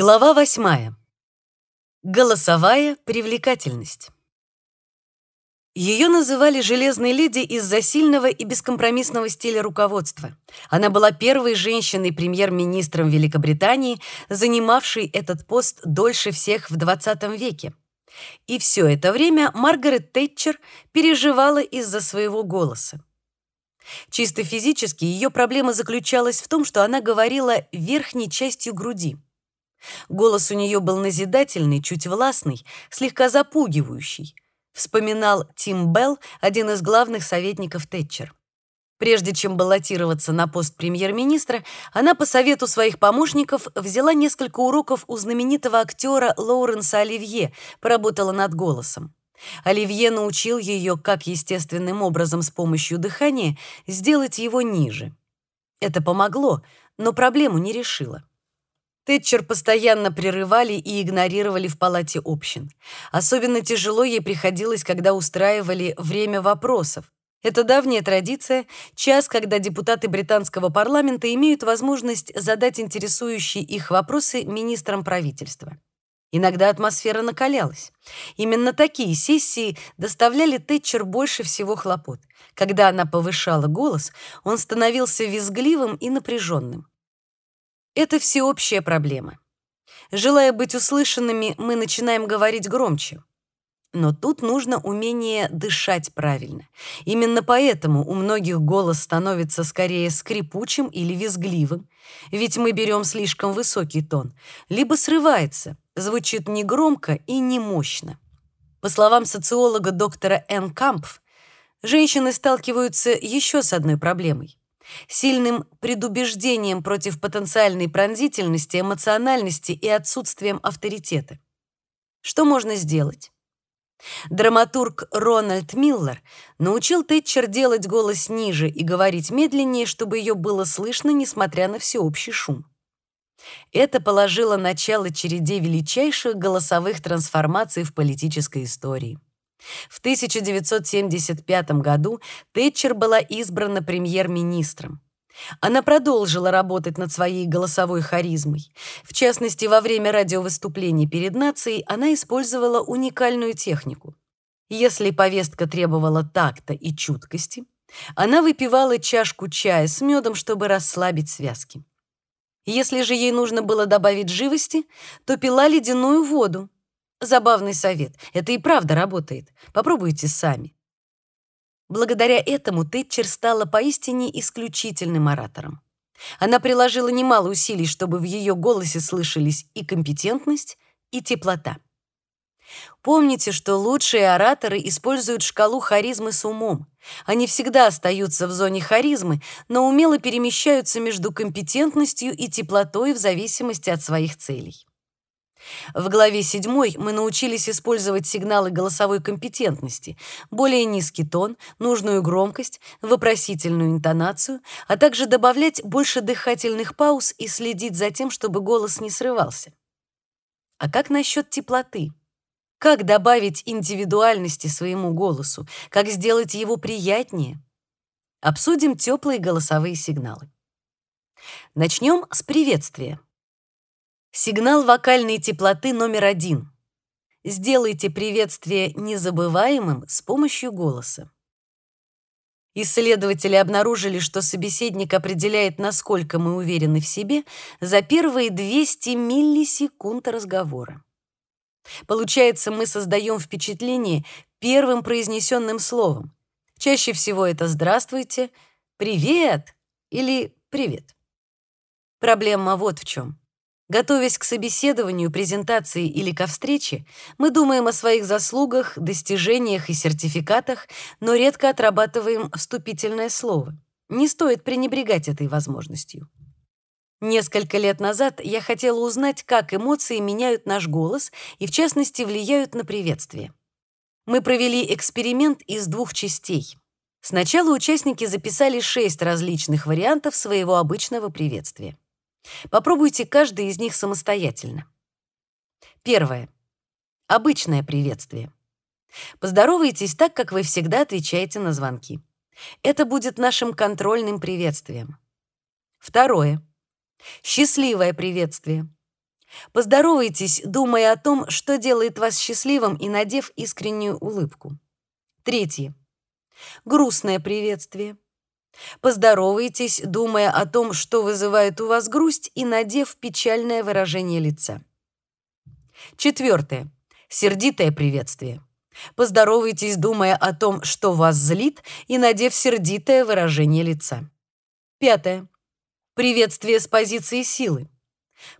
Глава восьмая. Голосовая привлекательность. Ее называли «железной леди» из-за сильного и бескомпромиссного стиля руководства. Она была первой женщиной-премьер-министром Великобритании, занимавшей этот пост дольше всех в XX веке. И все это время Маргарет Тэтчер переживала из-за своего голоса. Чисто физически ее проблема заключалась в том, что она говорила верхней частью груди. Голос у нее был назидательный, чуть властный, слегка запугивающий, вспоминал Тим Белл, один из главных советников Тэтчер. Прежде чем баллотироваться на пост премьер-министра, она по совету своих помощников взяла несколько уроков у знаменитого актера Лоуренса Оливье, поработала над голосом. Оливье научил ее, как естественным образом с помощью дыхания сделать его ниже. Это помогло, но проблему не решило. Тэтчер постоянно прерывали и игнорировали в палате общин. Особенно тяжело ей приходилось, когда устраивали время вопросов. Это давняя традиция, час, когда депутаты британского парламента имеют возможность задать интересующие их вопросы министрам правительства. Иногда атмосфера накалялась. Именно такие сессии доставляли Тэтчер больше всего хлопот. Когда она повышала голос, он становился визгливым и напряженным. Это всеобщая проблема. Желая быть услышанными, мы начинаем говорить громче. Но тут нужно умение дышать правильно. Именно поэтому у многих голос становится скорее скрипучим или визгливым, ведь мы берем слишком высокий тон, либо срывается, звучит негромко и не мощно. По словам социолога доктора Н. Кампф, женщины сталкиваются еще с одной проблемой сильным предубеждением против потенциальной пронзительности, эмоциональности и отсутствием авторитета. Что можно сделать? Драматург Рональд Миллер научил Тэтчер делать голос ниже и говорить медленнее, чтобы ее было слышно, несмотря на всеобщий шум. Это положило начало череде величайших голосовых трансформаций в политической истории. В 1975 году Тэтчер была избрана премьер-министром. Она продолжила работать над своей голосовой харизмой. В частности, во время радиовыступлений перед нацией она использовала уникальную технику. Если повестка требовала такта и чуткости, она выпивала чашку чая с медом, чтобы расслабить связки. Если же ей нужно было добавить живости, то пила ледяную воду, Забавный совет. Это и правда работает. Попробуйте сами. Благодаря этому Тэтчер стала поистине исключительным оратором. Она приложила немало усилий, чтобы в ее голосе слышались и компетентность, и теплота. Помните, что лучшие ораторы используют шкалу харизмы с умом. Они всегда остаются в зоне харизмы, но умело перемещаются между компетентностью и теплотой в зависимости от своих целей. В главе 7 мы научились использовать сигналы голосовой компетентности, более низкий тон, нужную громкость, вопросительную интонацию, а также добавлять больше дыхательных пауз и следить за тем, чтобы голос не срывался. А как насчет теплоты? Как добавить индивидуальности своему голосу? Как сделать его приятнее? Обсудим теплые голосовые сигналы. Начнем с приветствия. Сигнал вокальной теплоты номер один. Сделайте приветствие незабываемым с помощью голоса. Исследователи обнаружили, что собеседник определяет, насколько мы уверены в себе, за первые 200 миллисекунд разговора. Получается, мы создаем впечатление первым произнесенным словом. Чаще всего это «здравствуйте», «привет» или «привет». Проблема вот в чем. Готовясь к собеседованию, презентации или ко встрече, мы думаем о своих заслугах, достижениях и сертификатах, но редко отрабатываем вступительное слово. Не стоит пренебрегать этой возможностью. Несколько лет назад я хотела узнать, как эмоции меняют наш голос и, в частности, влияют на приветствие. Мы провели эксперимент из двух частей. Сначала участники записали шесть различных вариантов своего обычного приветствия. Попробуйте каждый из них самостоятельно. Первое. Обычное приветствие. Поздоровайтесь так, как вы всегда отвечаете на звонки. Это будет нашим контрольным приветствием. Второе. Счастливое приветствие. Поздоровайтесь, думая о том, что делает вас счастливым и надев искреннюю улыбку. Третье. Грустное приветствие. Поздоровайтесь, думая о том, что вызывает у вас грусть, и надев печальное выражение лица. Четвертое. Сердитое приветствие. Поздоровайтесь, думая о том, что вас злит, и надев сердитое выражение лица. Пятое. Приветствие с позиции силы.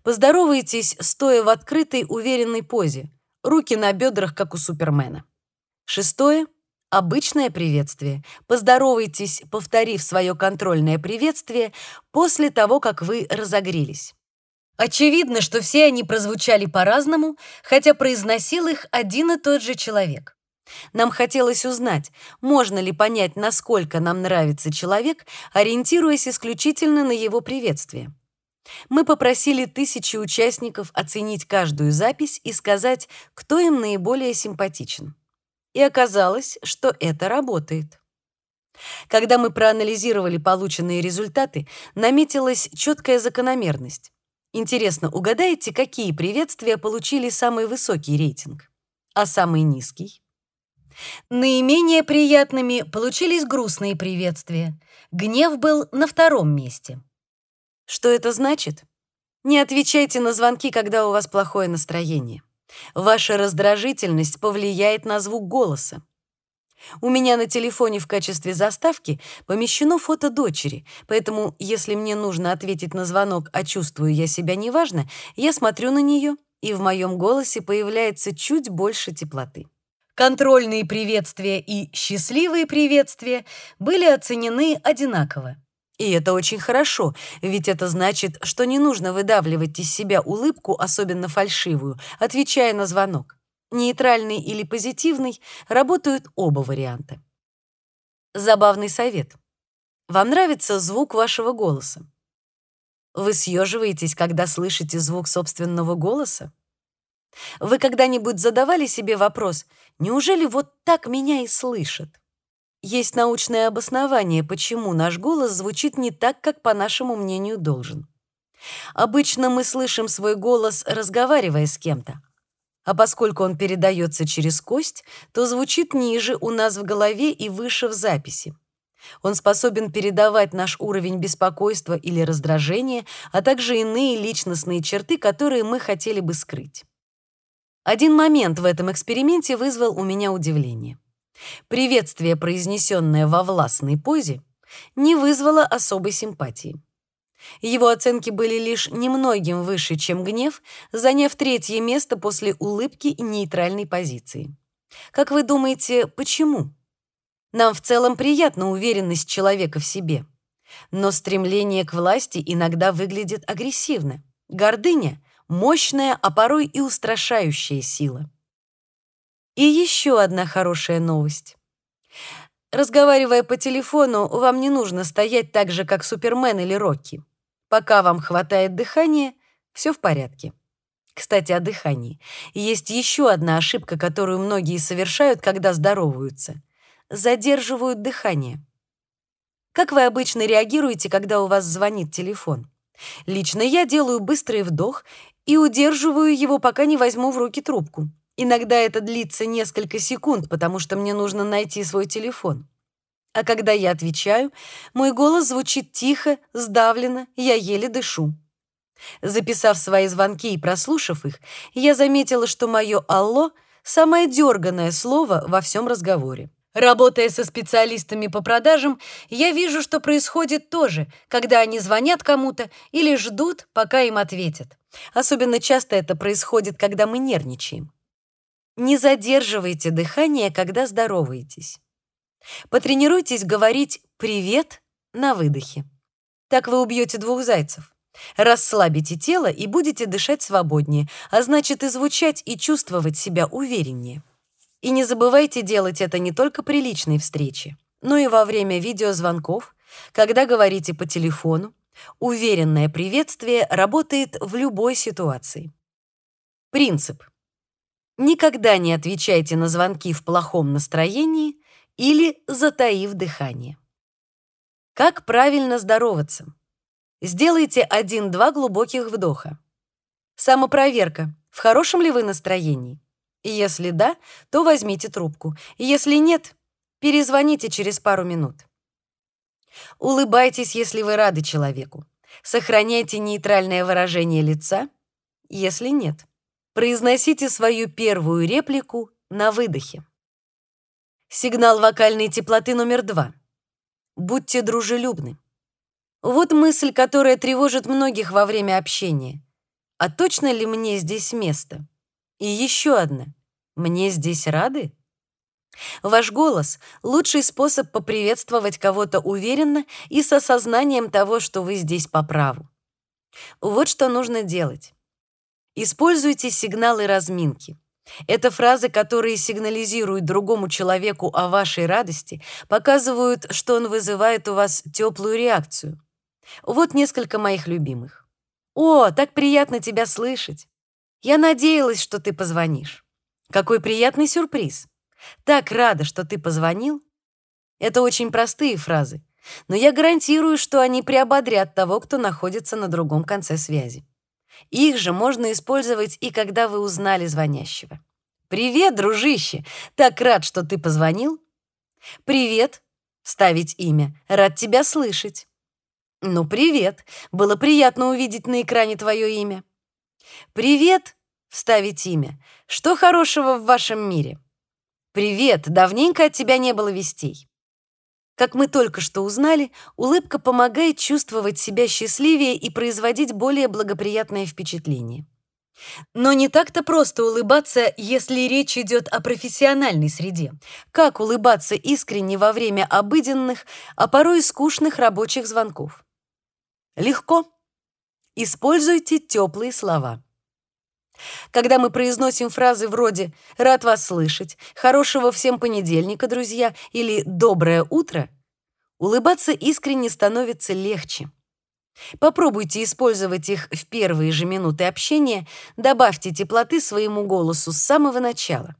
Поздоровайтесь, стоя в открытой, уверенной позе, руки на бедрах, как у Супермена. Шестое. Обычное приветствие. Поздоровайтесь, повторив свое контрольное приветствие после того, как вы разогрелись. Очевидно, что все они прозвучали по-разному, хотя произносил их один и тот же человек. Нам хотелось узнать, можно ли понять, насколько нам нравится человек, ориентируясь исключительно на его приветствие. Мы попросили тысячи участников оценить каждую запись и сказать, кто им наиболее симпатичен. И оказалось, что это работает. Когда мы проанализировали полученные результаты, наметилась четкая закономерность. Интересно, угадаете, какие приветствия получили самый высокий рейтинг, а самый низкий? Наименее приятными получились грустные приветствия. Гнев был на втором месте. Что это значит? Не отвечайте на звонки, когда у вас плохое настроение. Ваша раздражительность повлияет на звук голоса. У меня на телефоне в качестве заставки помещено фото дочери, поэтому если мне нужно ответить на звонок, а чувствую я себя неважно, я смотрю на нее, и в моем голосе появляется чуть больше теплоты. Контрольные приветствия и счастливые приветствия были оценены одинаково. И это очень хорошо, ведь это значит, что не нужно выдавливать из себя улыбку, особенно фальшивую, отвечая на звонок нейтральный или позитивный, работают оба варианта. Забавный совет. Вам нравится звук вашего голоса? Вы съеживаетесь, когда слышите звук собственного голоса? Вы когда-нибудь задавали себе вопрос, неужели вот так меня и слышат? Есть научное обоснование, почему наш голос звучит не так, как по нашему мнению должен. Обычно мы слышим свой голос, разговаривая с кем-то, а поскольку он передается через кость, то звучит ниже у нас в голове и выше в записи. Он способен передавать наш уровень беспокойства или раздражения, а также иные личностные черты, которые мы хотели бы скрыть. Один момент в этом эксперименте вызвал у меня удивление. Приветствие, произнесенное во властной позе, не вызвало особой симпатии. Его оценки были лишь немногим выше, чем гнев, заняв третье место после улыбки и нейтральной позиции. Как вы думаете, почему? Нам в целом приятна уверенность человека в себе. Но стремление к власти иногда выглядит агрессивно. Гордыня — мощная, а порой и устрашающая сила. И еще одна хорошая новость. Разговаривая по телефону, вам не нужно стоять так же, как Супермен или Рокки. Пока вам хватает дыхания, все в порядке. Кстати, о дыхании. Есть еще одна ошибка, которую многие совершают, когда здороваются. Задерживают дыхание. Как вы обычно реагируете, когда у вас звонит телефон? Лично я делаю быстрый вдох и удерживаю его, пока не возьму в руки трубку. Иногда это длится несколько секунд, потому что мне нужно найти свой телефон. А когда я отвечаю, мой голос звучит тихо, сдавленно, я еле дышу. Записав свои звонки и прослушав их, я заметила, что мое «алло» — самое дерганое слово во всем разговоре. Работая со специалистами по продажам, я вижу, что происходит тоже, когда они звонят кому-то или ждут, пока им ответят. Особенно часто это происходит, когда мы нервничаем. Не задерживайте дыхание, когда здороваетесь. Потренируйтесь говорить «привет» на выдохе. Так вы убьете двух зайцев. Расслабите тело и будете дышать свободнее, а значит и звучать и чувствовать себя увереннее. И не забывайте делать это не только при личной встрече, но и во время видеозвонков, когда говорите по телефону. Уверенное приветствие работает в любой ситуации. Принцип. Никогда не отвечайте на звонки в плохом настроении или затаив дыхание. Как правильно здороваться? Сделайте один-два глубоких вдоха. Самопроверка. В хорошем ли вы настроении? Если да, то возьмите трубку. Если нет, перезвоните через пару минут. Улыбайтесь, если вы рады человеку. Сохраняйте нейтральное выражение лица, если нет. Произносите свою первую реплику на выдохе. Сигнал вокальной теплоты номер два. Будьте дружелюбны. Вот мысль, которая тревожит многих во время общения. А точно ли мне здесь место? И еще одна. Мне здесь рады? Ваш голос — лучший способ поприветствовать кого-то уверенно и с осознанием того, что вы здесь по праву. Вот что нужно делать. Используйте сигналы разминки. Это фразы, которые сигнализируют другому человеку о вашей радости, показывают, что он вызывает у вас теплую реакцию. Вот несколько моих любимых. «О, так приятно тебя слышать! Я надеялась, что ты позвонишь. Какой приятный сюрприз! Так рада, что ты позвонил. Это очень простые фразы, но я гарантирую, что они приободрят того, кто находится на другом конце связи. Их же можно использовать и когда вы узнали звонящего. «Привет, дружище! Так рад, что ты позвонил!» «Привет!» — ставить имя. «Рад тебя слышать!» «Ну, привет! Было приятно увидеть на экране твое имя!» «Привет!» — вставить имя. «Что хорошего в вашем мире?» «Привет! Давненько от тебя не было вестей». Как мы только что узнали, улыбка помогает чувствовать себя счастливее и производить более благоприятное впечатление. Но не так-то просто улыбаться, если речь идет о профессиональной среде. Как улыбаться искренне во время обыденных, а порой скучных рабочих звонков? Легко. Используйте теплые слова. Когда мы произносим фразы вроде «рад вас слышать», «хорошего всем понедельника, друзья» или «доброе утро», улыбаться искренне становится легче. Попробуйте использовать их в первые же минуты общения, добавьте теплоты своему голосу с самого начала.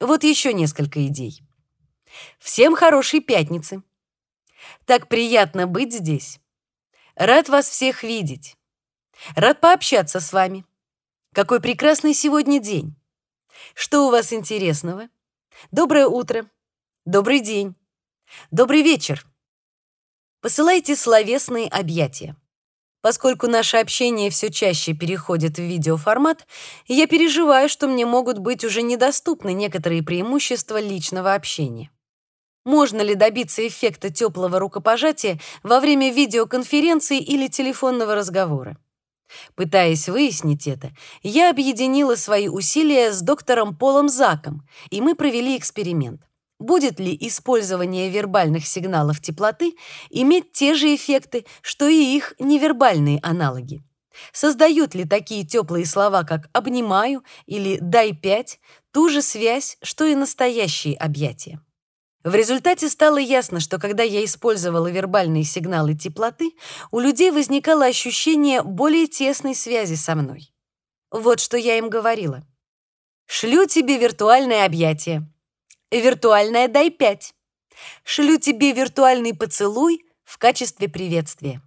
Вот еще несколько идей. Всем хорошей пятницы. Так приятно быть здесь. Рад вас всех видеть. Рад пообщаться с вами. Какой прекрасный сегодня день! Что у вас интересного? Доброе утро. Добрый день. Добрый вечер. Посылайте словесные объятия. Поскольку наше общение все чаще переходит в видеоформат, я переживаю, что мне могут быть уже недоступны некоторые преимущества личного общения. Можно ли добиться эффекта теплого рукопожатия во время видеоконференции или телефонного разговора? Пытаясь выяснить это, я объединила свои усилия с доктором Полом Заком, и мы провели эксперимент. Будет ли использование вербальных сигналов теплоты иметь те же эффекты, что и их невербальные аналоги? Создают ли такие теплые слова, как «обнимаю» или «дай пять» ту же связь, что и настоящие объятия? В результате стало ясно, что когда я использовала вербальные сигналы теплоты, у людей возникало ощущение более тесной связи со мной. Вот что я им говорила. «Шлю тебе виртуальное объятие. Виртуальное дай пять. Шлю тебе виртуальный поцелуй в качестве приветствия».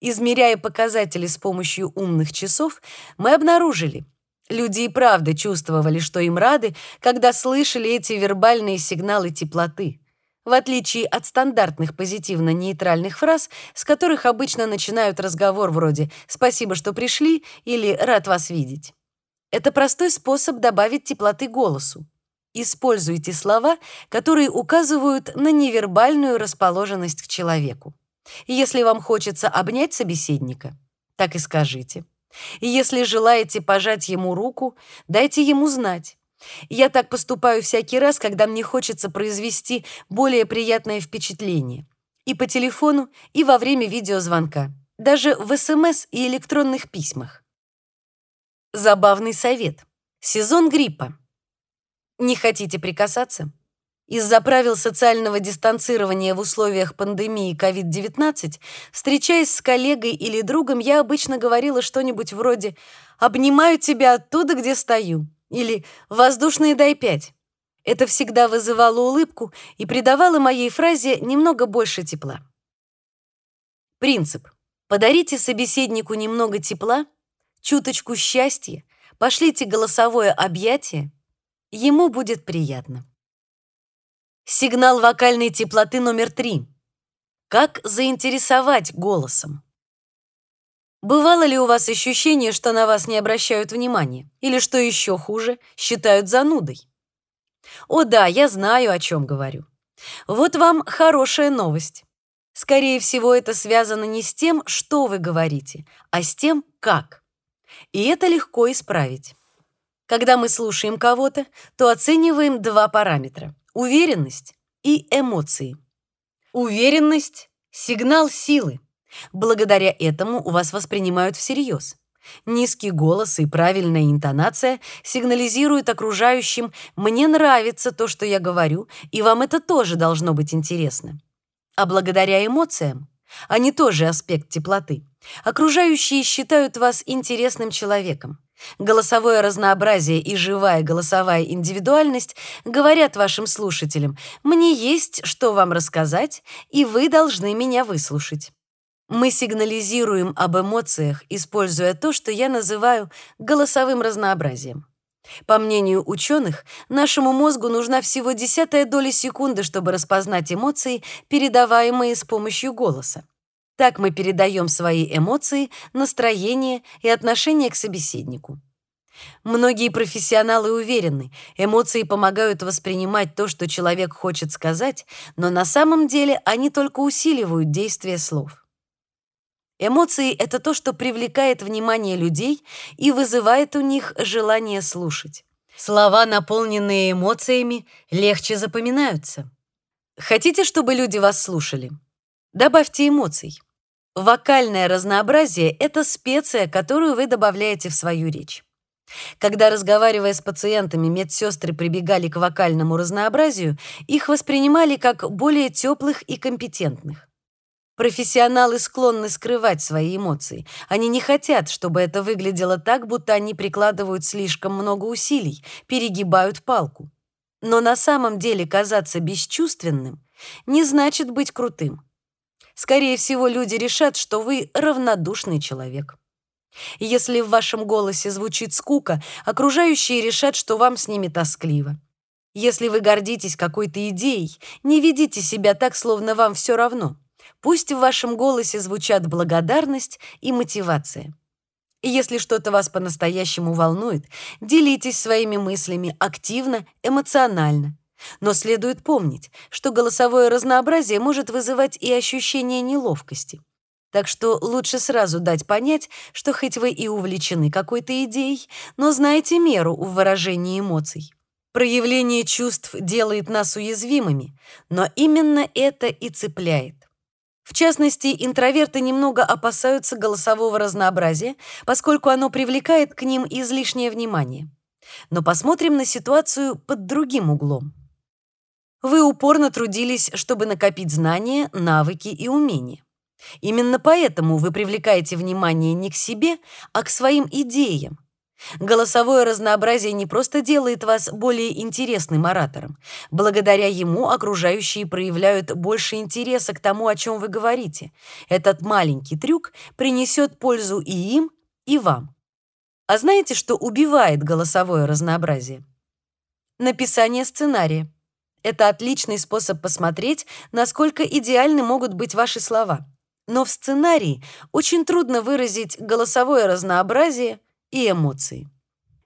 Измеряя показатели с помощью умных часов, мы обнаружили — Люди и правда чувствовали, что им рады, когда слышали эти вербальные сигналы теплоты, в отличие от стандартных позитивно-нейтральных фраз, с которых обычно начинают разговор вроде «спасибо, что пришли» или «рад вас видеть». Это простой способ добавить теплоты голосу. Используйте слова, которые указывают на невербальную расположенность к человеку. Если вам хочется обнять собеседника, так и скажите – и если желаете пожать ему руку, дайте ему знать. Я так поступаю всякий раз, когда мне хочется произвести более приятное впечатление. И по телефону, и во время видеозвонка. Даже в СМС и электронных письмах. Забавный совет. Сезон гриппа. Не хотите прикасаться? Из-за правил социального дистанцирования в условиях пандемии COVID-19, встречаясь с коллегой или другом, я обычно говорила что-нибудь вроде «обнимаю тебя оттуда, где стою» или «воздушные дай пять». Это всегда вызывало улыбку и придавало моей фразе немного больше тепла. Принцип. Подарите собеседнику немного тепла, чуточку счастья, пошлите голосовое объятие, ему будет приятно. Сигнал вокальной теплоты номер три. Как заинтересовать голосом? Бывало ли у вас ощущение, что на вас не обращают внимания? Или, что еще хуже, считают занудой? О да, я знаю, о чем говорю. Вот вам хорошая новость. Скорее всего, это связано не с тем, что вы говорите, а с тем, как. И это легко исправить. Когда мы слушаем кого-то, то оцениваем два параметра — уверенность и эмоции. Уверенность — сигнал силы. Благодаря этому у вас воспринимают всерьез. Низкий голос и правильная интонация сигнализируют окружающим «мне нравится то, что я говорю, и вам это тоже должно быть интересно». А благодаря эмоциям, они тоже аспект теплоты, окружающие считают вас интересным человеком. Голосовое разнообразие и живая голосовая индивидуальность говорят вашим слушателям «мне есть что вам рассказать, и вы должны меня выслушать». Мы сигнализируем об эмоциях, используя то, что я называю голосовым разнообразием. По мнению ученых, нашему мозгу нужна всего десятая доля секунды, чтобы распознать эмоции, передаваемые с помощью голоса. Так мы передаем свои эмоции, настроение и отношение к собеседнику. Многие профессионалы уверены, эмоции помогают воспринимать то, что человек хочет сказать, но на самом деле они только усиливают действие слов. Эмоции — это то, что привлекает внимание людей и вызывает у них желание слушать. Слова, наполненные эмоциями, легче запоминаются. Хотите, чтобы люди вас слушали? Добавьте эмоций. Вокальное разнообразие — это специя, которую вы добавляете в свою речь. Когда, разговаривая с пациентами, медсестры прибегали к вокальному разнообразию, их воспринимали как более теплых и компетентных. Профессионалы склонны скрывать свои эмоции. Они не хотят, чтобы это выглядело так, будто они прикладывают слишком много усилий, перегибают палку. Но на самом деле казаться бесчувственным не значит быть крутым. Скорее всего, люди решат, что вы равнодушный человек. Если в вашем голосе звучит скука, окружающие решат, что вам с ними тоскливо. Если вы гордитесь какой-то идеей, не ведите себя так, словно вам все равно. Пусть в вашем голосе звучат благодарность и мотивация. И если что-то вас по-настоящему волнует, делитесь своими мыслями активно, эмоционально. Но следует помнить, что голосовое разнообразие может вызывать и ощущение неловкости. Так что лучше сразу дать понять, что хоть вы и увлечены какой-то идеей, но знаете меру в выражении эмоций. Проявление чувств делает нас уязвимыми, но именно это и цепляет. В частности, интроверты немного опасаются голосового разнообразия, поскольку оно привлекает к ним излишнее внимание. Но посмотрим на ситуацию под другим углом. Вы упорно трудились, чтобы накопить знания, навыки и умения. Именно поэтому вы привлекаете внимание не к себе, а к своим идеям. Голосовое разнообразие не просто делает вас более интересным оратором. Благодаря ему окружающие проявляют больше интереса к тому, о чем вы говорите. Этот маленький трюк принесет пользу и им, и вам. А знаете, что убивает голосовое разнообразие? Написание сценария. Это отличный способ посмотреть, насколько идеальны могут быть ваши слова. Но в сценарии очень трудно выразить голосовое разнообразие и эмоции.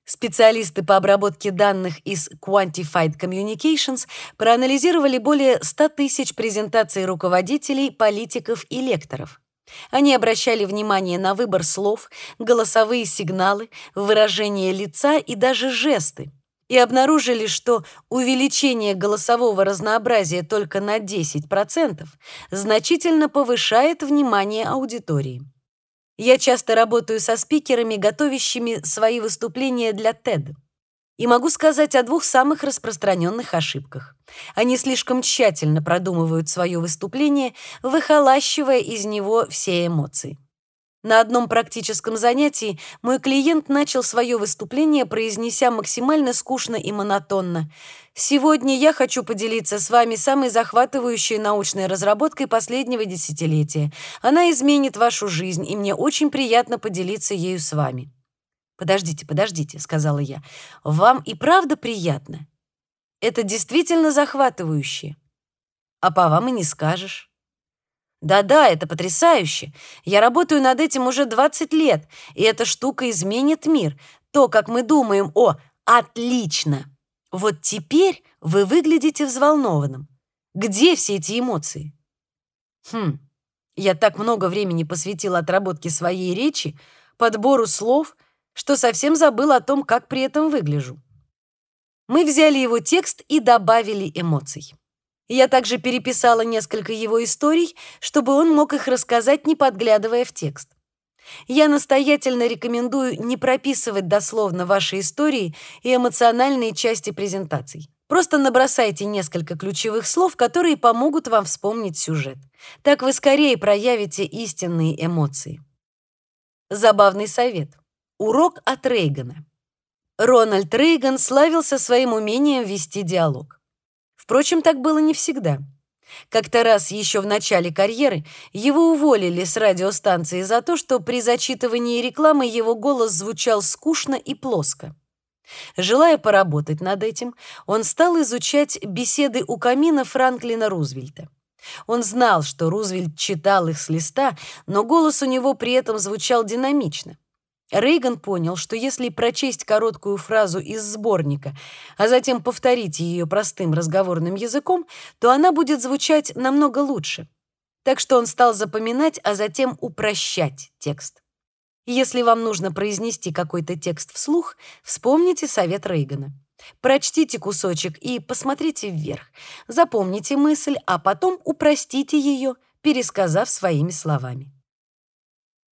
Специалисты по обработке данных из Quantified Communications проанализировали более 100 тысяч презентаций руководителей, политиков и лекторов. Они обращали внимание на выбор слов, голосовые сигналы, выражение лица и даже жесты и обнаружили, что увеличение голосового разнообразия только на 10% значительно повышает внимание аудитории. Я часто работаю со спикерами, готовящими свои выступления для TED. И могу сказать о двух самых распространенных ошибках. Они слишком тщательно продумывают свое выступление, выхолащивая из него все эмоции. На одном практическом занятии мой клиент начал свое выступление, произнеся максимально скучно и монотонно. «Сегодня я хочу поделиться с вами самой захватывающей научной разработкой последнего десятилетия. Она изменит вашу жизнь, и мне очень приятно поделиться ею с вами». «Подождите, подождите», — сказала я. «Вам и правда приятно? Это действительно захватывающе. А по вам и не скажешь». «Да-да, это потрясающе. Я работаю над этим уже 20 лет, и эта штука изменит мир. То, как мы думаем о «отлично». Вот теперь вы выглядите взволнованным. Где все эти эмоции? Хм, я так много времени посвятила отработке своей речи, подбору слов, что совсем забыла о том, как при этом выгляжу. Мы взяли его текст и добавили эмоций. Я также переписала несколько его историй, чтобы он мог их рассказать, не подглядывая в текст. Я настоятельно рекомендую не прописывать дословно ваши истории и эмоциональные части презентаций. Просто набросайте несколько ключевых слов, которые помогут вам вспомнить сюжет. Так вы скорее проявите истинные эмоции. Забавный совет. Урок от Рейгана. Рональд Рейган славился своим умением вести диалог. Впрочем, так было не всегда. Как-то раз еще в начале карьеры его уволили с радиостанции за то, что при зачитывании рекламы его голос звучал скучно и плоско. Желая поработать над этим, он стал изучать беседы у камина Франклина Рузвельта. Он знал, что Рузвельт читал их с листа, но голос у него при этом звучал динамично. Рейган понял, что если прочесть короткую фразу из сборника, а затем повторить ее простым разговорным языком, то она будет звучать намного лучше. Так что он стал запоминать, а затем упрощать текст. Если вам нужно произнести какой-то текст вслух, вспомните совет Рейгана. Прочтите кусочек и посмотрите вверх. Запомните мысль, а потом упростите ее, пересказав своими словами.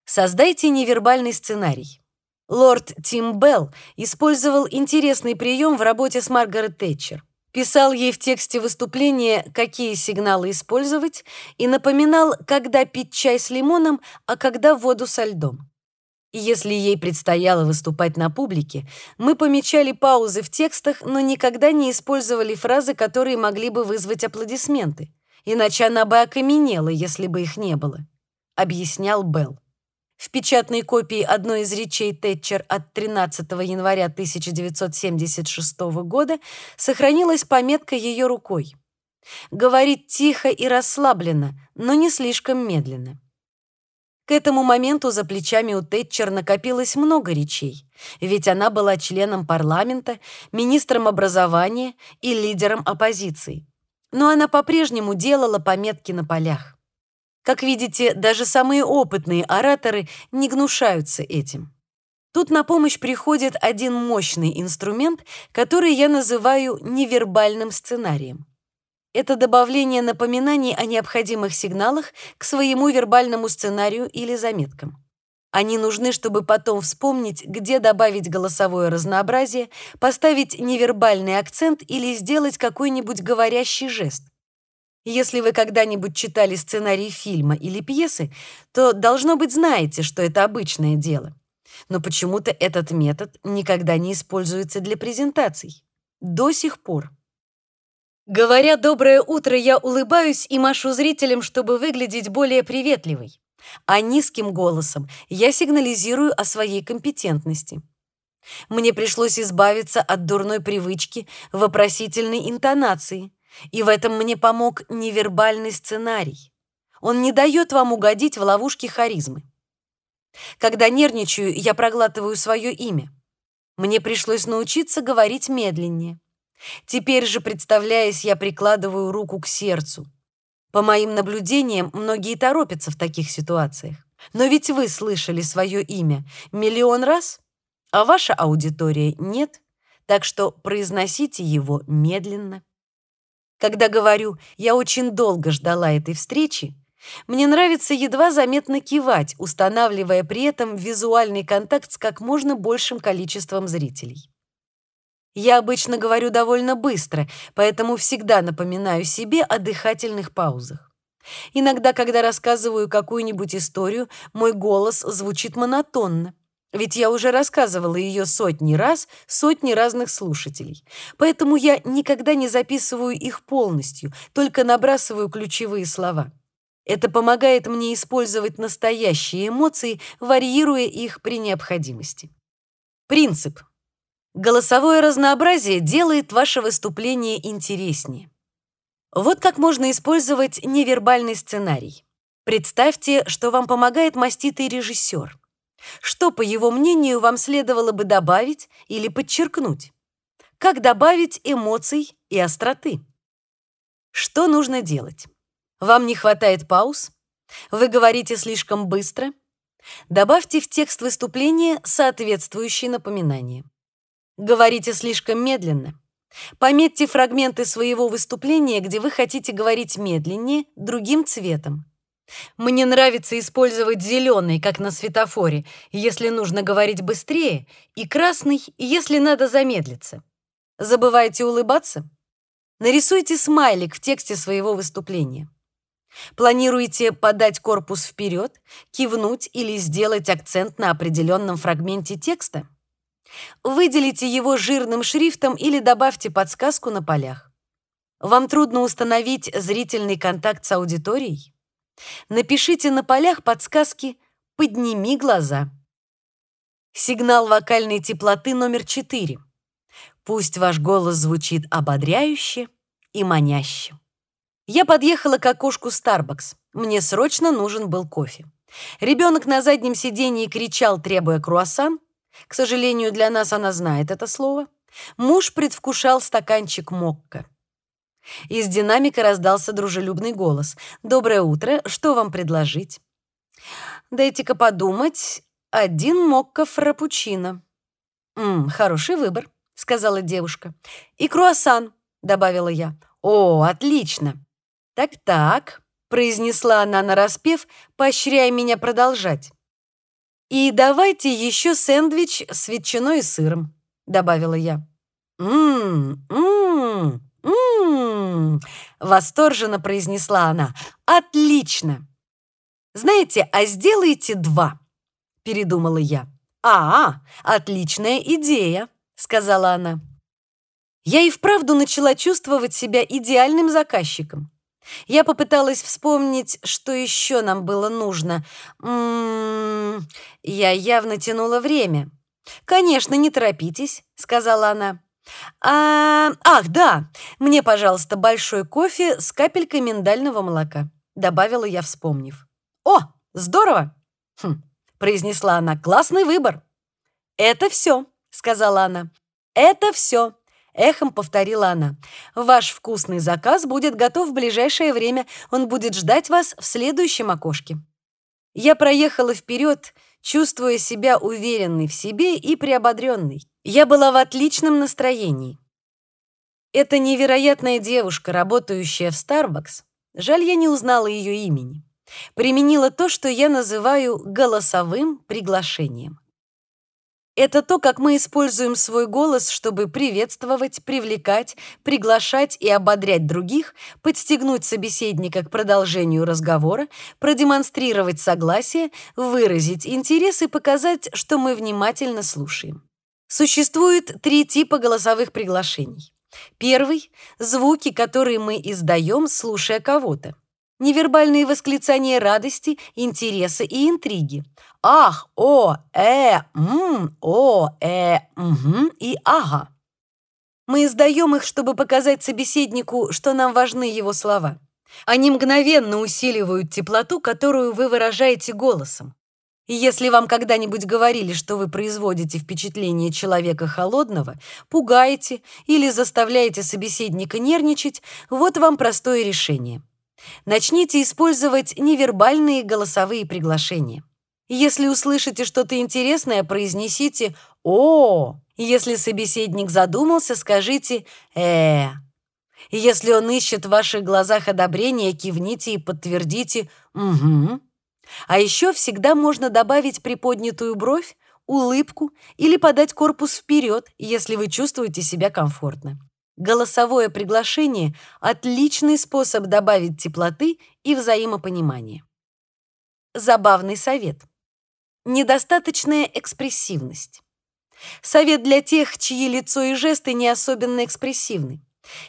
Создайте невербальный сценарий. Лорд Тим Белл использовал интересный прием в работе с Маргарет Тэтчер. Писал ей в тексте выступления, какие сигналы использовать, и напоминал, когда пить чай с лимоном, а когда воду со льдом. Если ей предстояло выступать на публике, мы помечали паузы в текстах, но никогда не использовали фразы, которые могли бы вызвать аплодисменты. Иначе она бы окаменела, если бы их не было, объяснял Белл. В печатной копии одной из речей Тэтчер от 13 января 1976 года сохранилась пометка ее рукой. Говорит тихо и расслабленно, но не слишком медленно. К этому моменту за плечами у Тэтчер накопилось много речей, ведь она была членом парламента, министром образования и лидером оппозиции. Но она по-прежнему делала пометки на полях. Как видите, даже самые опытные ораторы не гнушаются этим. Тут на помощь приходит один мощный инструмент, который я называю невербальным сценарием. Это добавление напоминаний о необходимых сигналах к своему вербальному сценарию или заметкам. Они нужны, чтобы потом вспомнить, где добавить голосовое разнообразие, поставить невербальный акцент или сделать какой-нибудь говорящий жест. Если вы когда-нибудь читали сценарий фильма или пьесы, то, должно быть, знаете, что это обычное дело. Но почему-то этот метод никогда не используется для презентаций. До сих пор. Говоря «доброе утро», я улыбаюсь и машу зрителям, чтобы выглядеть более приветливой. А низким голосом я сигнализирую о своей компетентности. Мне пришлось избавиться от дурной привычки вопросительной интонации – и в этом мне помог невербальный сценарий. Он не дает вам угодить в ловушки харизмы. Когда нервничаю, я проглатываю свое имя. Мне пришлось научиться говорить медленнее. Теперь же, представляясь, я прикладываю руку к сердцу. По моим наблюдениям, многие торопятся в таких ситуациях. Но ведь вы слышали свое имя миллион раз, а ваша аудитория нет, так что произносите его медленно. Когда говорю «я очень долго ждала этой встречи», мне нравится едва заметно кивать, устанавливая при этом визуальный контакт с как можно большим количеством зрителей. Я обычно говорю довольно быстро, поэтому всегда напоминаю себе о дыхательных паузах. Иногда, когда рассказываю какую-нибудь историю, мой голос звучит монотонно. Ведь я уже рассказывала ее сотни раз, сотни разных слушателей. Поэтому я никогда не записываю их полностью, только набрасываю ключевые слова. Это помогает мне использовать настоящие эмоции, варьируя их при необходимости. Принцип. Голосовое разнообразие делает ваше выступление интереснее. Вот как можно использовать невербальный сценарий. Представьте, что вам помогает маститый режиссер. Что, по его мнению, вам следовало бы добавить или подчеркнуть? Как добавить эмоций и остроты? Что нужно делать? Вам не хватает пауз? Вы говорите слишком быстро? Добавьте в текст выступления соответствующие напоминания. Говорите слишком медленно. Пометьте фрагменты своего выступления, где вы хотите говорить медленнее, другим цветом. Мне нравится использовать зеленый, как на светофоре, если нужно говорить быстрее, и красный, если надо замедлиться. Забываете улыбаться? Нарисуйте смайлик в тексте своего выступления. Планируете подать корпус вперед, кивнуть или сделать акцент на определенном фрагменте текста? Выделите его жирным шрифтом или добавьте подсказку на полях. Вам трудно установить зрительный контакт с аудиторией? Напишите на полях подсказки «Подними глаза». Сигнал вокальной теплоты номер 4. Пусть ваш голос звучит ободряюще и маняще. Я подъехала к окошку Starbucks. Мне срочно нужен был кофе. Ребенок на заднем сидении кричал, требуя круассан. К сожалению, для нас она знает это слово. Муж предвкушал стаканчик мокко. Из динамика раздался дружелюбный голос. «Доброе утро. Что вам предложить?» «Дайте-ка подумать. Один мокко фрапучино». «М, «Хороший выбор», — сказала девушка. «И круассан», — добавила я. «О, отлично!» «Так-так», — произнесла она нараспев, поощряя меня продолжать. «И давайте еще сэндвич с ветчиной и сыром», — добавила я. «Ммм, ммм, ммм», — восторженно произнесла она. «Отлично!» «Знаете, а сделайте два», — передумала я. «А, отличная идея», — сказала она. Я и вправду начала чувствовать себя идеальным заказчиком. Я попыталась вспомнить, что еще нам было нужно. М -м -м, я явно тянула время. «Конечно, не торопитесь», — сказала она. «А, ах, да, мне, пожалуйста, большой кофе с капелькой миндального молока», — добавила я, вспомнив. «О, здорово!» хм, — произнесла она. «Классный выбор!» «Это все», — сказала она. «Это все. Эхом повторила она. «Ваш вкусный заказ будет готов в ближайшее время. Он будет ждать вас в следующем окошке». Я проехала вперед, чувствуя себя уверенной в себе и приободренной. Я была в отличном настроении. Эта невероятная девушка, работающая в Starbucks, жаль, я не узнала ее имени, применила то, что я называю голосовым приглашением. Это то, как мы используем свой голос, чтобы приветствовать, привлекать, приглашать и ободрять других, подстегнуть собеседника к продолжению разговора, продемонстрировать согласие, выразить интерес и показать, что мы внимательно слушаем. Существует три типа голосовых приглашений. Первый — звуки, которые мы издаем, слушая кого-то. Невербальные восклицания радости, интереса и интриги. Ах, о, э, м, о, э, угу и ага. Мы издаем их, чтобы показать собеседнику, что нам важны его слова. Они мгновенно усиливают теплоту, которую вы выражаете голосом. И если вам когда-нибудь говорили, что вы производите впечатление человека холодного, пугаете или заставляете собеседника нервничать, вот вам простое решение. Начните использовать невербальные голосовые приглашения. Если услышите что-то интересное, произнесите «О!». Если собеседник задумался, скажите «Э». Если он ищет в ваших глазах одобрения, кивните и подтвердите «Угу». А еще всегда можно добавить приподнятую бровь, улыбку или подать корпус вперед, если вы чувствуете себя комфортно. Голосовое приглашение — отличный способ добавить теплоты и взаимопонимания. Забавный совет. Недостаточная экспрессивность. Совет для тех, чьи лицо и жесты не особенно экспрессивны.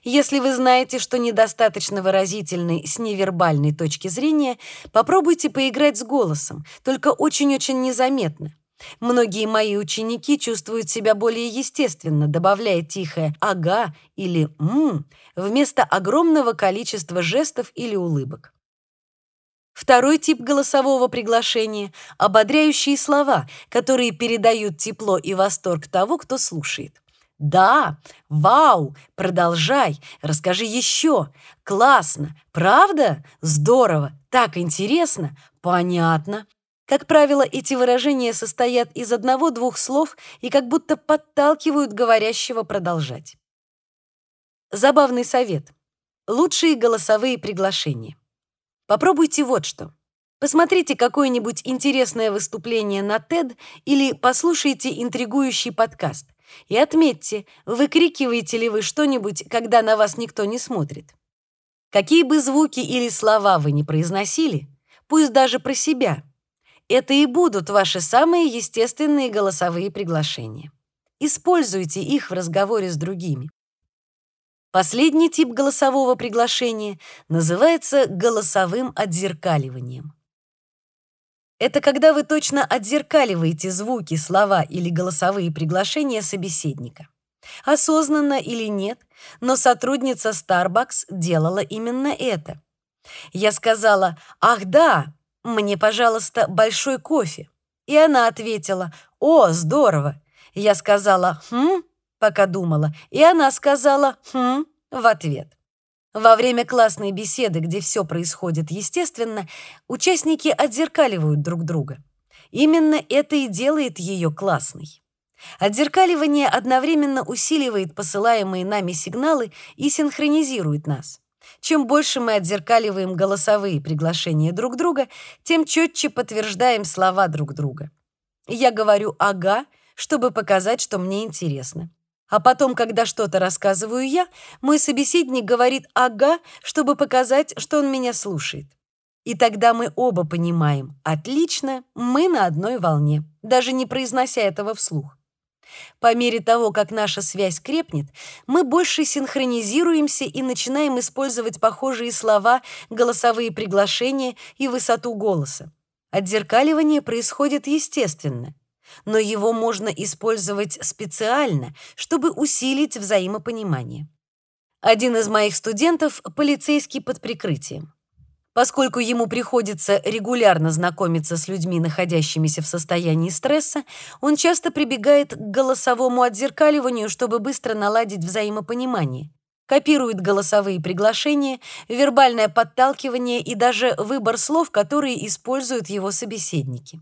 Если вы знаете, что недостаточно выразительны с невербальной точки зрения, попробуйте поиграть с голосом, только очень-очень незаметно. Многие мои ученики чувствуют себя более естественно, добавляя тихое «ага» или «м» вместо огромного количества жестов или улыбок. Второй тип голосового приглашения — ободряющие слова, которые передают тепло и восторг того, кто слушает. «Да», «Вау», «Продолжай», «Расскажи еще», «Классно», «Правда», «Здорово», «Так интересно», «Понятно». Как правило, эти выражения состоят из одного-двух слов и как будто подталкивают говорящего продолжать. Забавный совет. Лучшие голосовые приглашения. Попробуйте вот что. Посмотрите какое-нибудь интересное выступление на TED или послушайте интригующий подкаст и отметьте, выкрикиваете ли вы что-нибудь, когда на вас никто не смотрит. Какие бы звуки или слова вы ни произносили, пусть даже про себя, это и будут ваши самые естественные голосовые приглашения. Используйте их в разговоре с другими. Последний тип голосового приглашения называется голосовым отзеркаливанием. Это когда вы точно отзеркаливаете звуки, слова или голосовые приглашения собеседника. Осознанно или нет, но сотрудница Starbucks делала именно это. Я сказала «Ах да, мне, пожалуйста, большой кофе». И она ответила «О, здорово». Я сказала «Хм», пока думала, и она сказала «хм» в ответ. Во время классной беседы, где все происходит естественно, участники отзеркаливают друг друга. Именно это и делает ее классной. Отзеркаливание одновременно усиливает посылаемые нами сигналы и синхронизирует нас. Чем больше мы отзеркаливаем голосовые приглашения друг друга, тем четче подтверждаем слова друг друга. Я говорю «ага», чтобы показать, что мне интересно. А потом, когда что-то рассказываю я, мой собеседник говорит «ага», чтобы показать, что он меня слушает. И тогда мы оба понимаем «отлично, мы на одной волне», даже не произнося этого вслух. По мере того, как наша связь крепнет, мы больше синхронизируемся и начинаем использовать похожие слова, голосовые приглашения и высоту голоса. Отзеркаливание происходит естественно но его можно использовать специально, чтобы усилить взаимопонимание. Один из моих студентов — полицейский под прикрытием. Поскольку ему приходится регулярно знакомиться с людьми, находящимися в состоянии стресса, он часто прибегает к голосовому отзеркаливанию, чтобы быстро наладить взаимопонимание. Копирует голосовые приглашения, вербальное подталкивание и даже выбор слов, которые используют его собеседники.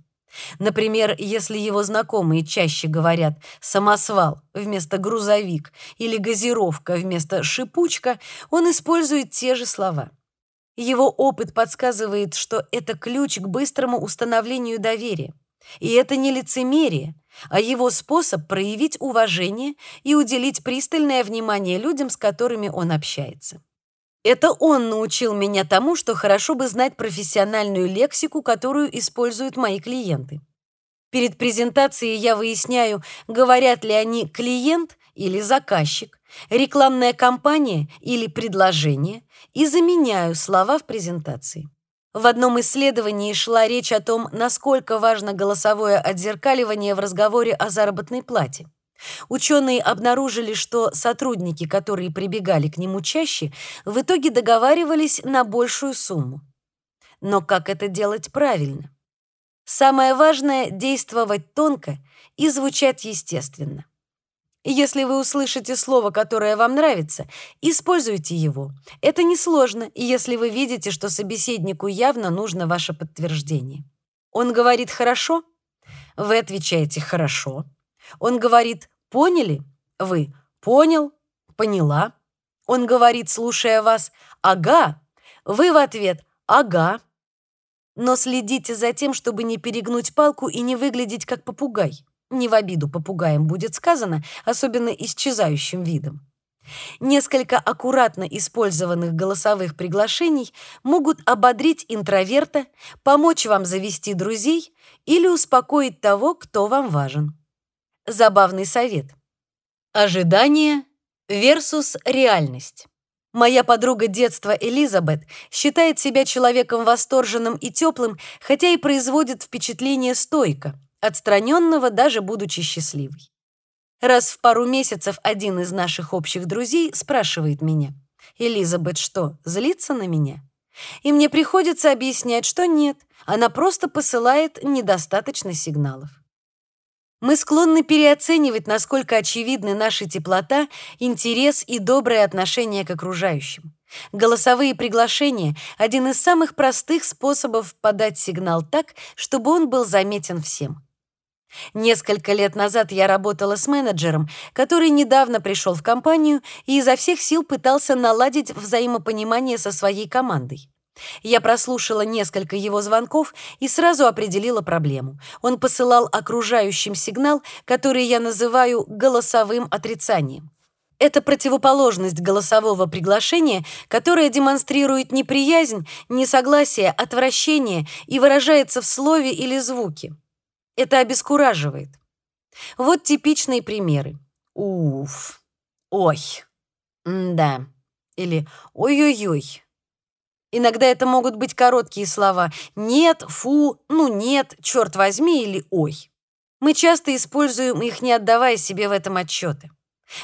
Например, если его знакомые чаще говорят «самосвал» вместо «грузовик» или «газировка» вместо «шипучка», он использует те же слова. Его опыт подсказывает, что это ключ к быстрому установлению доверия. И это не лицемерие, а его способ проявить уважение и уделить пристальное внимание людям, с которыми он общается. Это он научил меня тому, что хорошо бы знать профессиональную лексику, которую используют мои клиенты. Перед презентацией я выясняю, говорят ли они клиент или заказчик, рекламная кампания или предложение, и заменяю слова в презентации. В одном исследовании шла речь о том, насколько важно голосовое отзеркаливание в разговоре о заработной плате. Ученые обнаружили, что сотрудники, которые прибегали к нему чаще, в итоге договаривались на большую сумму. Но как это делать правильно? Самое важное — действовать тонко и звучать естественно. Если вы услышите слово, которое вам нравится, используйте его. Это несложно, если вы видите, что собеседнику явно нужно ваше подтверждение. Он говорит «хорошо», вы отвечаете «хорошо», он говорит «поняли?» Вы «понял», «поняла». Он говорит, слушая вас «ага», вы в ответ «ага». Но следите за тем, чтобы не перегнуть палку и не выглядеть как попугай. Не в обиду попугаем будет сказано, особенно исчезающим видом. Несколько аккуратно использованных голосовых приглашений могут ободрить интроверта, помочь вам завести друзей или успокоить того, кто вам важен. Забавный совет. Ожидание versus реальность. Моя подруга детства Элизабет считает себя человеком восторженным и теплым, хотя и производит впечатление стойко, отстраненного, даже будучи счастливой. Раз в пару месяцев один из наших общих друзей спрашивает меня, «Элизабет что, злится на меня?» И мне приходится объяснять, что нет, она просто посылает недостаточно сигналов. Мы склонны переоценивать, насколько очевидны наша теплота, интерес и доброе отношение к окружающим. Голосовые приглашения — один из самых простых способов подать сигнал так, чтобы он был заметен всем. Несколько лет назад я работала с менеджером, который недавно пришел в компанию и изо всех сил пытался наладить взаимопонимание со своей командой. Я прослушала несколько его звонков и сразу определила проблему. Он посылал окружающим сигнал, который я называю голосовым отрицанием. Это противоположность голосового приглашения, которое демонстрирует неприязнь, несогласие, отвращение и выражается в слове или звуке. Это обескураживает. Вот типичные примеры. Уф. Ой. да. Или ой-ой-ой. Иногда это могут быть короткие слова «нет», «фу», «ну нет», «черт возьми» или «ой». Мы часто используем их, не отдавая себе в этом отчеты.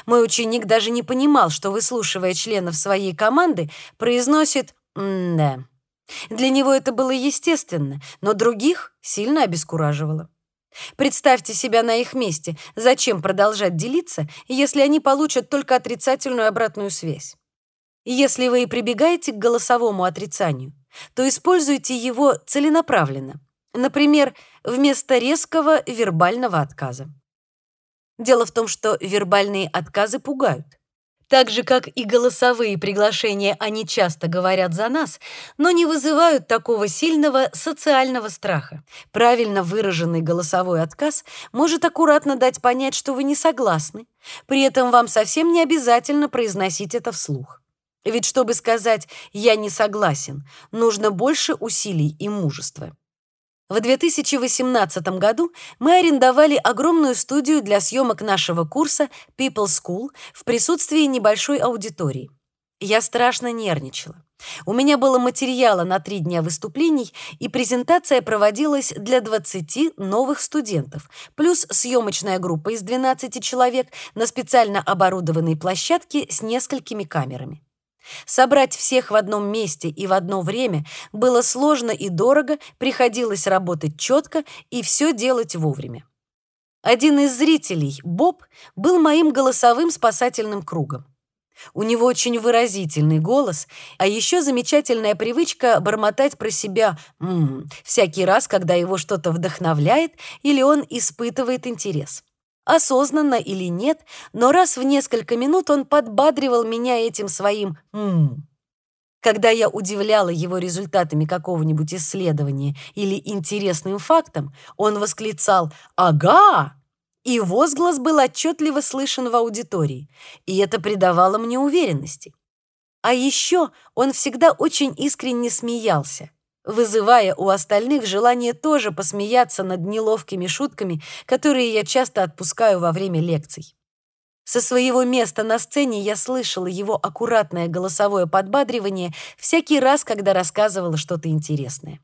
Мой ученик даже не понимал, что, выслушивая членов своей команды, произносит «да». Для него это было естественно, но других сильно обескураживало. Представьте себя на их месте. Зачем продолжать делиться, если они получат только отрицательную обратную связь? Если вы и прибегаете к голосовому отрицанию, то используйте его целенаправленно. Например, вместо резкого вербального отказа. Дело в том, что вербальные отказы пугают. Так же, как и голосовые приглашения, они часто говорят за нас, но не вызывают такого сильного социального страха. Правильно выраженный голосовой отказ может аккуратно дать понять, что вы не согласны. При этом вам совсем не обязательно произносить это вслух. Ведь чтобы сказать «я не согласен», нужно больше усилий и мужества. В 2018 году мы арендовали огромную студию для съемок нашего курса People School в присутствии небольшой аудитории. Я страшно нервничала. У меня было материала на три дня выступлений, и презентация проводилась для 20 новых студентов, плюс съемочная группа из 12 человек на специально оборудованной площадке с несколькими камерами. Собрать всех в одном месте и в одно время было сложно и дорого, приходилось работать четко и все делать вовремя. Один из зрителей, Боб, был моим голосовым спасательным кругом. У него очень выразительный голос, а еще замечательная привычка бормотать про себя «м-м» всякий раз, когда его что-то вдохновляет или он испытывает интерес. Осознанно или нет, но раз в несколько минут он подбадривал меня этим своим «м». Когда я удивляла его результатами какого-нибудь исследования или интересным фактом, он восклицал «Ага!» И возглас был отчетливо слышен в аудитории, и это придавало мне уверенности. А еще он всегда очень искренне смеялся вызывая у остальных желание тоже посмеяться над неловкими шутками, которые я часто отпускаю во время лекций. Со своего места на сцене я слышала его аккуратное голосовое подбадривание всякий раз, когда рассказывала что-то интересное.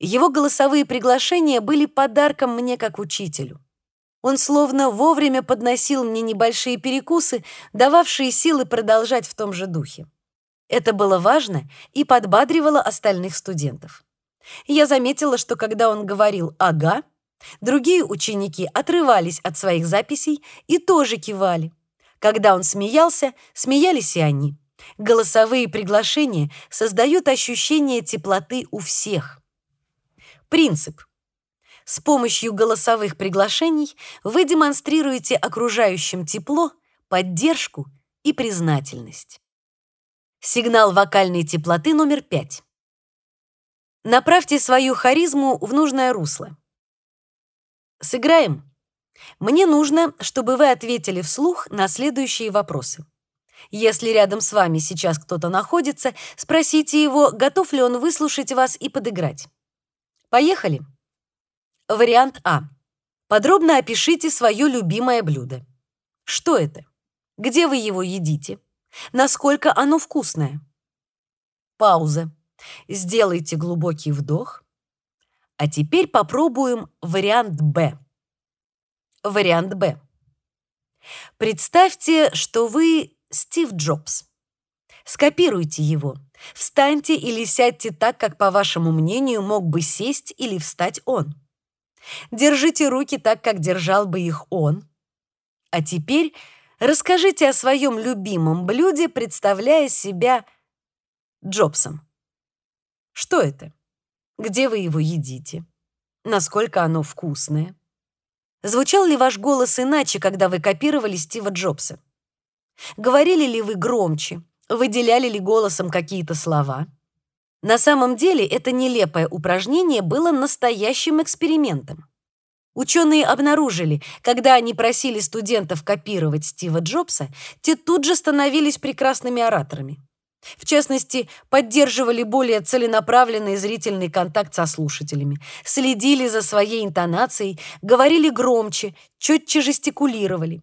Его голосовые приглашения были подарком мне как учителю. Он словно вовремя подносил мне небольшие перекусы, дававшие силы продолжать в том же духе. Это было важно и подбадривало остальных студентов. Я заметила, что когда он говорил «ага», другие ученики отрывались от своих записей и тоже кивали. Когда он смеялся, смеялись и они. Голосовые приглашения создают ощущение теплоты у всех. Принцип. С помощью голосовых приглашений вы демонстрируете окружающим тепло, поддержку и признательность. Сигнал вокальной теплоты номер пять. Направьте свою харизму в нужное русло. Сыграем. Мне нужно, чтобы вы ответили вслух на следующие вопросы. Если рядом с вами сейчас кто-то находится, спросите его, готов ли он выслушать вас и подыграть. Поехали. Вариант А. Подробно опишите свое любимое блюдо. Что это? Где вы его едите? Насколько оно вкусное? Пауза. Сделайте глубокий вдох. А теперь попробуем вариант «Б». Вариант «Б». Представьте, что вы Стив Джобс. Скопируйте его. Встаньте или сядьте так, как, по вашему мнению, мог бы сесть или встать он. Держите руки так, как держал бы их он. А теперь расскажите о своем любимом блюде, представляя себя Джобсом. Что это? Где вы его едите? Насколько оно вкусное? Звучал ли ваш голос иначе, когда вы копировали Стива Джобса? Говорили ли вы громче? Выделяли ли голосом какие-то слова? На самом деле это нелепое упражнение было настоящим экспериментом. Ученые обнаружили, когда они просили студентов копировать Стива Джобса, те тут же становились прекрасными ораторами. В частности, поддерживали более целенаправленный зрительный контакт со слушателями, следили за своей интонацией, говорили громче, четче жестикулировали.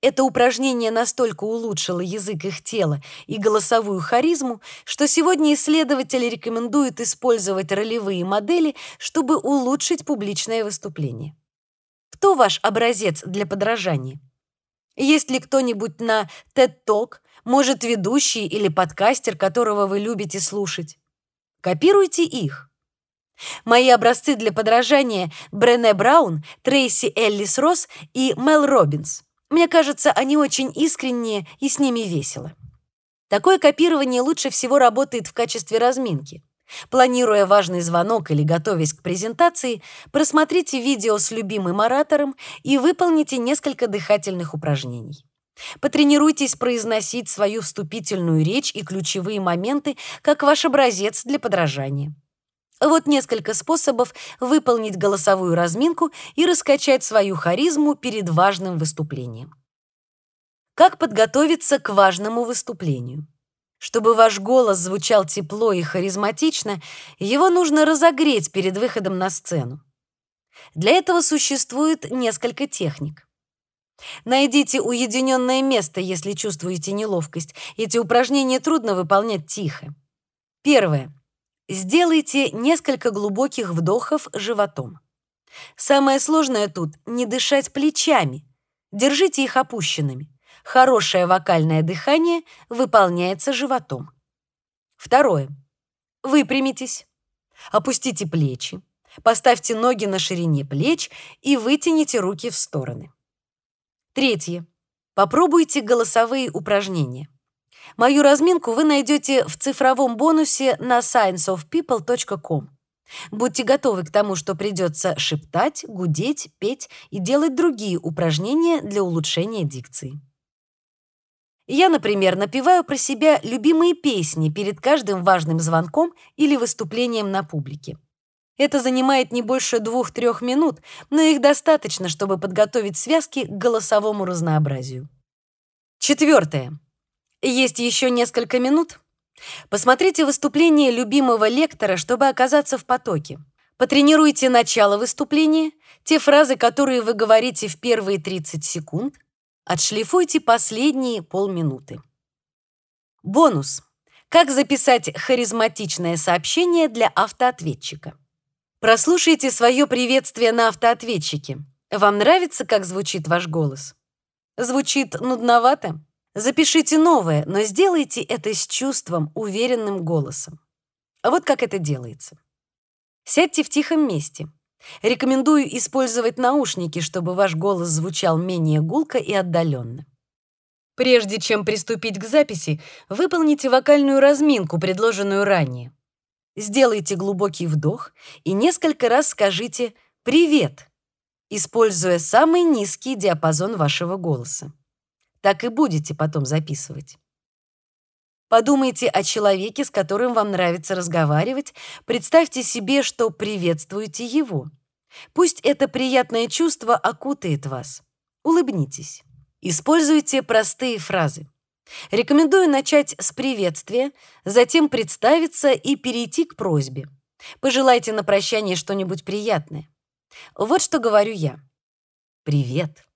Это упражнение настолько улучшило язык их тела и голосовую харизму, что сегодня исследователи рекомендуют использовать ролевые модели, чтобы улучшить публичное выступление. Кто ваш образец для подражания? Есть ли кто-нибудь на TED Talk, может, ведущий или подкастер, которого вы любите слушать? Копируйте их. Мои образцы для подражания Брене Браун, Трейси Эллис Росс и Мел Робинс. Мне кажется, они очень искренние и с ними весело. Такое копирование лучше всего работает в качестве разминки. Планируя важный звонок или готовясь к презентации, просмотрите видео с любимым оратором и выполните несколько дыхательных упражнений. Потренируйтесь произносить свою вступительную речь и ключевые моменты как ваш образец для подражания. Вот несколько способов выполнить голосовую разминку и раскачать свою харизму перед важным выступлением. Как подготовиться к важному выступлению? Чтобы ваш голос звучал тепло и харизматично, его нужно разогреть перед выходом на сцену. Для этого существует несколько техник. Найдите уединенное место, если чувствуете неловкость. Эти упражнения трудно выполнять тихо. Первое. Сделайте несколько глубоких вдохов животом. Самое сложное тут — не дышать плечами. Держите их опущенными. Хорошее вокальное дыхание выполняется животом. Второе. Выпрямитесь. Опустите плечи. Поставьте ноги на ширине плеч и вытяните руки в стороны. Третье. Попробуйте голосовые упражнения. Мою разминку вы найдете в цифровом бонусе на scienceofpeople.com. Будьте готовы к тому, что придется шептать, гудеть, петь и делать другие упражнения для улучшения дикции. Я, например, напеваю про себя любимые песни перед каждым важным звонком или выступлением на публике. Это занимает не больше двух-трех минут, но их достаточно, чтобы подготовить связки к голосовому разнообразию. Четвертое. Есть еще несколько минут? Посмотрите выступление любимого лектора, чтобы оказаться в потоке. Потренируйте начало выступления, те фразы, которые вы говорите в первые 30 секунд, отшлифуйте последние полминуты. Бонус. Как записать харизматичное сообщение для автоответчика? Прослушайте свое приветствие на автоответчике. Вам нравится, как звучит ваш голос? Звучит нудновато? Запишите новое, но сделайте это с чувством, уверенным голосом. А вот как это делается. Сядьте в тихом месте. Рекомендую использовать наушники, чтобы ваш голос звучал менее гулко и отдаленно. Прежде чем приступить к записи, выполните вокальную разминку, предложенную ранее. Сделайте глубокий вдох и несколько раз скажите «Привет», используя самый низкий диапазон вашего голоса. Так и будете потом записывать. Подумайте о человеке, с которым вам нравится разговаривать, представьте себе, что приветствуете его. Пусть это приятное чувство окутает вас. Улыбнитесь. Используйте простые фразы. Рекомендую начать с приветствия, затем представиться и перейти к просьбе. Пожелайте на прощание что-нибудь приятное. Вот что говорю я. Привет.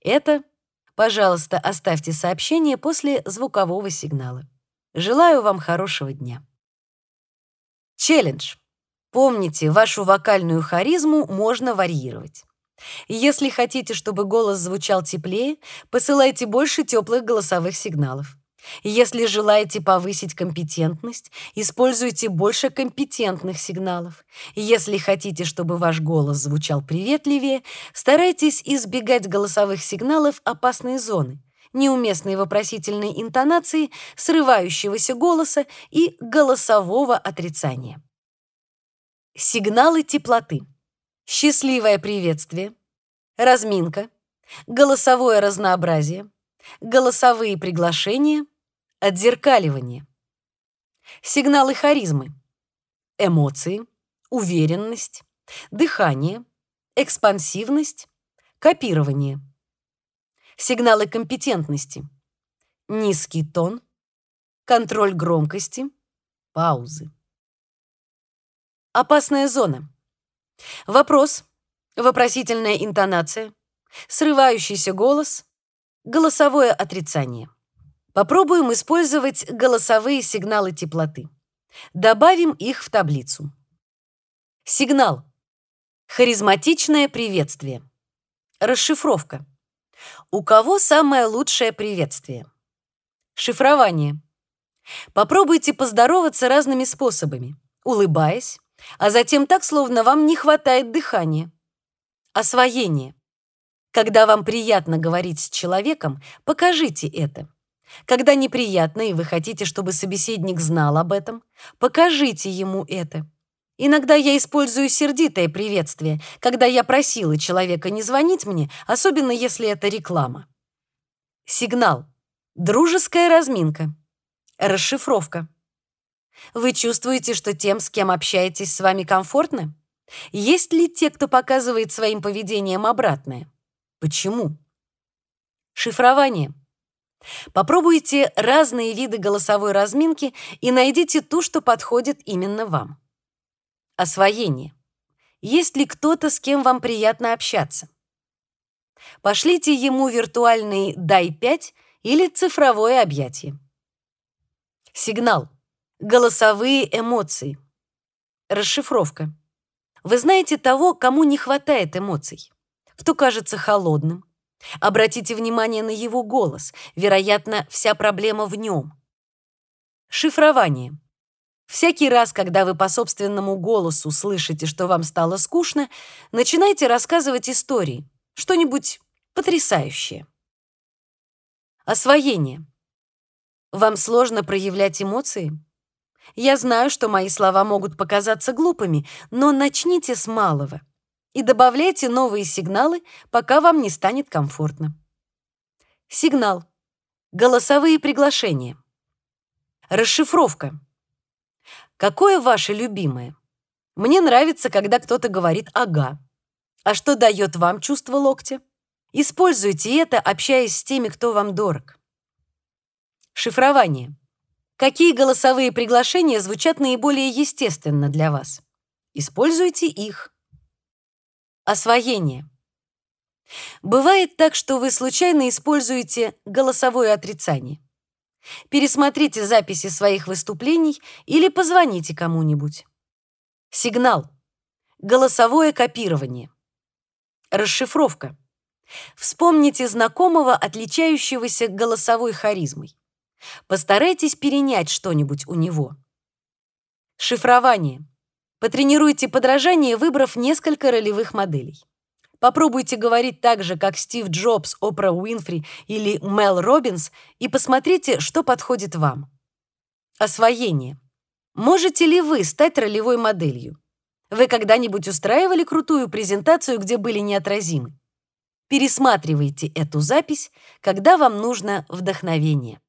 Это, пожалуйста, оставьте сообщение после звукового сигнала. Желаю вам хорошего дня. Челлендж. Помните, вашу вокальную харизму можно варьировать. Если хотите, чтобы голос звучал теплее, посылайте больше теплых голосовых сигналов. Если желаете повысить компетентность, используйте больше компетентных сигналов. Если хотите, чтобы ваш голос звучал приветливее, старайтесь избегать голосовых сигналов опасной зоны, неуместной вопросительной интонации, срывающегося голоса и голосового отрицания. Сигналы теплоты. Счастливое приветствие, разминка, голосовое разнообразие, голосовые приглашения, отзеркаливание. Сигналы харизмы. Эмоции, уверенность, дыхание, экспансивность, копирование. Сигналы компетентности. Низкий тон, контроль громкости, паузы. Опасная зона. Вопрос, вопросительная интонация, срывающийся голос, голосовое отрицание. Попробуем использовать голосовые сигналы теплоты. Добавим их в таблицу. Сигнал. Харизматичное приветствие. Расшифровка. У кого самое лучшее приветствие? Шифрование. Попробуйте поздороваться разными способами, улыбаясь, а затем так, словно вам не хватает дыхания. Освоение. Когда вам приятно говорить с человеком, покажите это. Когда неприятно и вы хотите, чтобы собеседник знал об этом, покажите ему это. Иногда я использую сердитое приветствие, когда я просила человека не звонить мне, особенно если это реклама. Сигнал. Дружеская разминка. Расшифровка. Вы чувствуете, что тем, с кем общаетесь, с вами комфортно? Есть ли те, кто показывает своим поведением обратное? Почему? Шифрование. Попробуйте разные виды голосовой разминки и найдите ту, что подходит именно вам. Освоение. Есть ли кто-то, с кем вам приятно общаться? Пошлите ему виртуальный «дай 5» или цифровое объятие. Сигнал. Голосовые эмоции. Расшифровка. Вы знаете того, кому не хватает эмоций, кто кажется холодным. Обратите внимание на его голос. Вероятно, вся проблема в нем. Шифрование. Всякий раз, когда вы по собственному голосу слышите, что вам стало скучно, начинайте рассказывать истории, что-нибудь потрясающее. Освоение. Вам сложно проявлять эмоции? Я знаю, что мои слова могут показаться глупыми, но начните с малого и добавляйте новые сигналы, пока вам не станет комфортно. Сигнал. Голосовые приглашения. Расшифровка. Какое ваше любимое? Мне нравится, когда кто-то говорит «ага». А что дает вам чувство локтя? Используйте это, общаясь с теми, кто вам дорог. Шифрование. Какие голосовые приглашения звучат наиболее естественно для вас? Используйте их. Освоение. Бывает так, что вы случайно используете голосовое отрицание. Пересмотрите записи своих выступлений или позвоните кому-нибудь. Сигнал. Голосовое копирование. Расшифровка. Вспомните знакомого, отличающегося голосовой харизмой. Постарайтесь перенять что-нибудь у него. Шифрование. Потренируйте подражание, выбрав несколько ролевых моделей. Попробуйте говорить так же, как Стив Джобс, Опра Уинфри или Мел Робинс, и посмотрите, что подходит вам. Освоение. Можете ли вы стать ролевой моделью? Вы когда-нибудь устраивали крутую презентацию, где были неотразимы? Пересматривайте эту запись, когда вам нужно вдохновение.